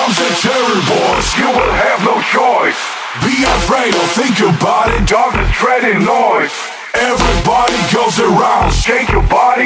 comes the terror boys, you will have no choice. Be afraid or think about it, darkness, dread, and noise. Everybody goes around, shake your body.